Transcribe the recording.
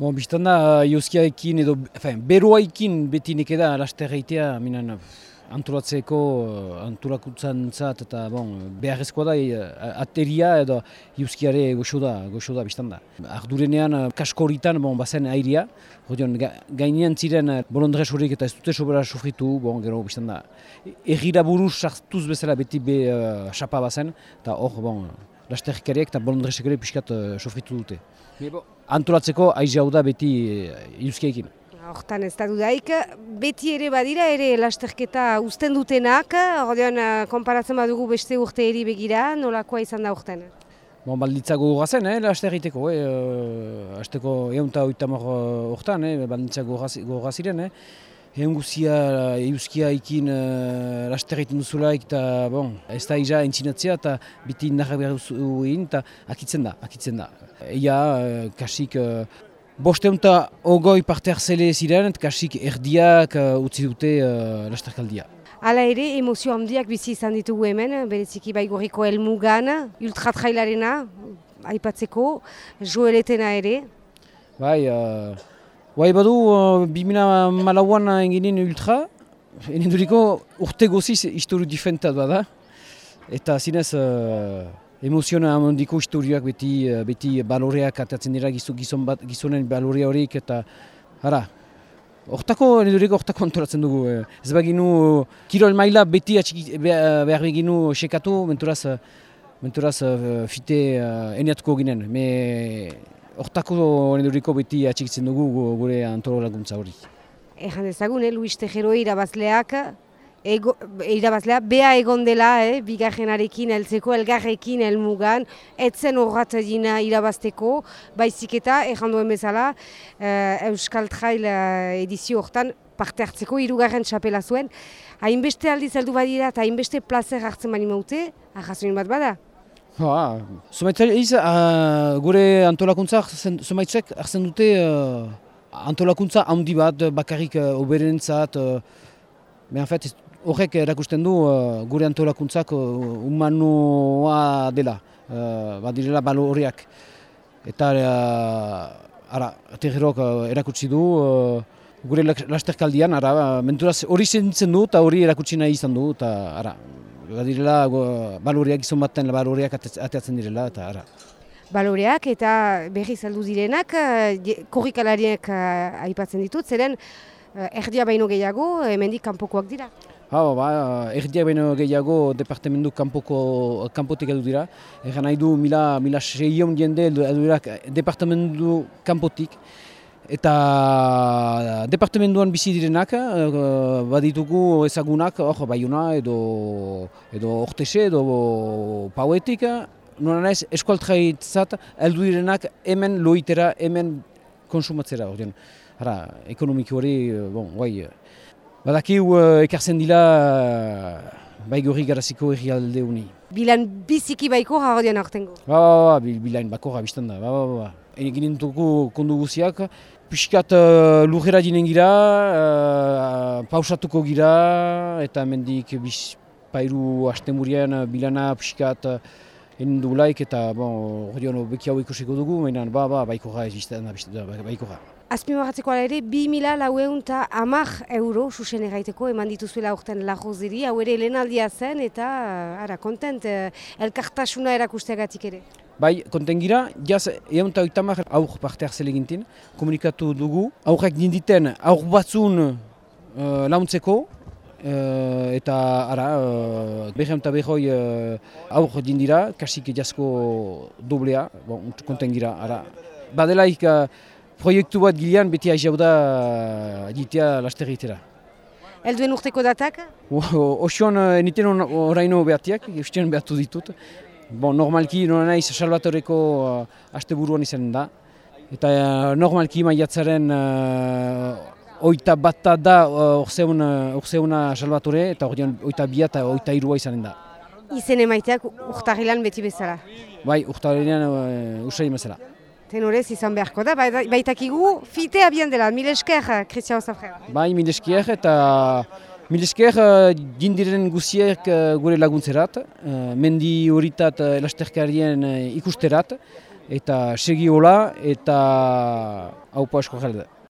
Bon, biztan da, Euskiaekin edo, efen, beroaikin beti nek da, laster eitea, minan, antolatzeko, uh, antolakutzan zat, eta bon, beharrezkoa da, ateria edo Euskiare goxo da, goxo da, biztan da. Ardurenean, kasko horitan, bon, bazen airia, Hodion, ga, gainean ziren bolondrez horik eta ez dute sobera sofritu, bon, gero, biztan da. Egira buruz sartuz bezala beti be uh, xapa bazen, eta hor, bon, lasterkariak eta bolondrezek ere pixkat uh, sofritu dute. Antolatzeko aizi hau da beti uh. Hortan ez da dudaik, beti ere badira ere lasterketa uzten dutenak, ordean konparatzen badugu beste urte eri begira, nolakoa izan da urten? Bon, balditza gogorra zen, eh, laster egiteko, eh, azteko egun eta oita mor urtean, eh, balditza gogorra ziren, eh. Egun guzia euskia ikin uh, laster egiten duzulaik, eta bon, ez da iza entzinatzea, eta biti nahi behar egin, eta akitzen da, akitzen da. Eia, uh, kasik, uh, Bosteunta ogoi parte hartzele ziren, kasik erdiak uh, utzi dute uh, lasterkaldia. Hala ere, emozio handiak bizi izan ditugu hemen, bereziki baigoriko elmugan, ultratrailarena, aipatzeko, joeletena ere. Bai, uh, bai badu, uh, bimina malauan enginin ultra, enenduriko urte goziz historiu difentat bada, eta zinez... Uh, emoziona handiko historiak beti, eh, beti baloreak atatzen dira gizon bat, gizonen balorea horiek eta hara, Hortako, neduriko hortako antolatzen dugu. Eh. Ez baginu, kirol maila beti atxiki, behar beginu sekatu, menturaz, menturaz fite uh, eniatuko ginen. Me hortako neduriko beti atxikitzen dugu gure antolo laguntza hori. Ejan ezagun, eh, Luis Tejero irabazleak, Ego, irabazlea, beha egon dela, eh, bigarrenarekin, eltzeko, elgarrekin, elmugan, etzen horrat dina irabazteko, baizik eta, erranduen bezala, eh, Euskal Trail eh, edizio hortan parte hartzeko, irugarren txapela zuen. Hainbeste aldiz heldu badira eta hainbeste plazer hartzen bani maute, ahazuin bat bada? Ha, iz, uh, gure antolakuntza, zumaitzek, hartzen dute uh, antolakuntza handi bat, bakarrik uh, oberentzat, uh, en fait, horrek erakusten du uh, gure antolakuntzak uh, humanoa dela, uh, badirela baloriak. Eta uh, ara, ategerok uh, erakutsi du uh, gure lasterkaldian, ara, menturaz hori zentzen du eta hori erakutsi nahi izan du, eta ara, badirela baloriak izan baten baloriak ateatzen direla, eta ara. Baloreak eta berri zaldu direnak, korrikalariak aipatzen ditut, zeren erdia baino gehiago, hemendik kanpokoak dira. Ha, ba, erdiak baino gehiago departamentu kanpoko, kanpotik edu dira. Egan nahi du mila, mila seion jende edu dira departamentu kanpotik. Eta departamentuan bizi direnak, uh, baditugu ezagunak, oh, baiuna edo, edo ortese edo pauetik. Nora nahiz, eskualtraitzat, eldu direnak hemen loitera, hemen konsumatzera. Hara, ekonomiki hori, bon, guai, Badakiu uh, ekartzen dila baigorri garaziko erri alde honi. Bilan biziki baiko haudean aurtengo? Ba, ba, ba, bilan bako biztan da, ba, ba, ba. Ene ginen dugu kondu guziak, piskat uh, lujera dinen gira, uh, pausatuko gira, eta mendik biz pairu hasten murian bilana piskat uh, enen dugulaik, eta bon, hori beki hau ikusiko dugu, mainan, ba, ba, baiko ez biztan da, baiko Azpimarratzeko ala ere, 2.000 laueun eta amak euro susen erraiteko eman dituzuela urten lagoziri, hau ere aldia zen eta ara, kontent eh, elkartasuna erakusteagatik ere. Bai, konten gira, jaz egun eta oitamak aur parte hartzele gintin, komunikatu dugu, aurrek dinditen aur batzun uh, launtzeko, uh, eta ara, uh, behem eta behoi uh, aur dindira, kasik jazko doblea, bon, konten gira, ara. Badelaik, uh, proiektu bat gilean beti hau da ditea laster egitera. Elduen urteko datak? Osion, eniten oraino behatiak, eusten behatu ditut. Bon, normalki nora nahiz salvatoreko uh, aste buruan izan da. Eta uh, normalki maiatzaren uh, oita bata da orzeuna uh, salvatore eta ordean oita bia eta oita irua izanen da. Izen emaiteak urtarilan beti bezala? Bai, urtarilan uh, usai bezala tenorez izan beharko da, bai, baitakigu fite abian dela, mil esker, Christian Zafrera. Bai, mil esker eta mil esker uh, dindiren guziek uh, gure laguntzerat, uh, mendi horitat elasterkarien ikusterat, eta segi hola eta haupa esko jelde.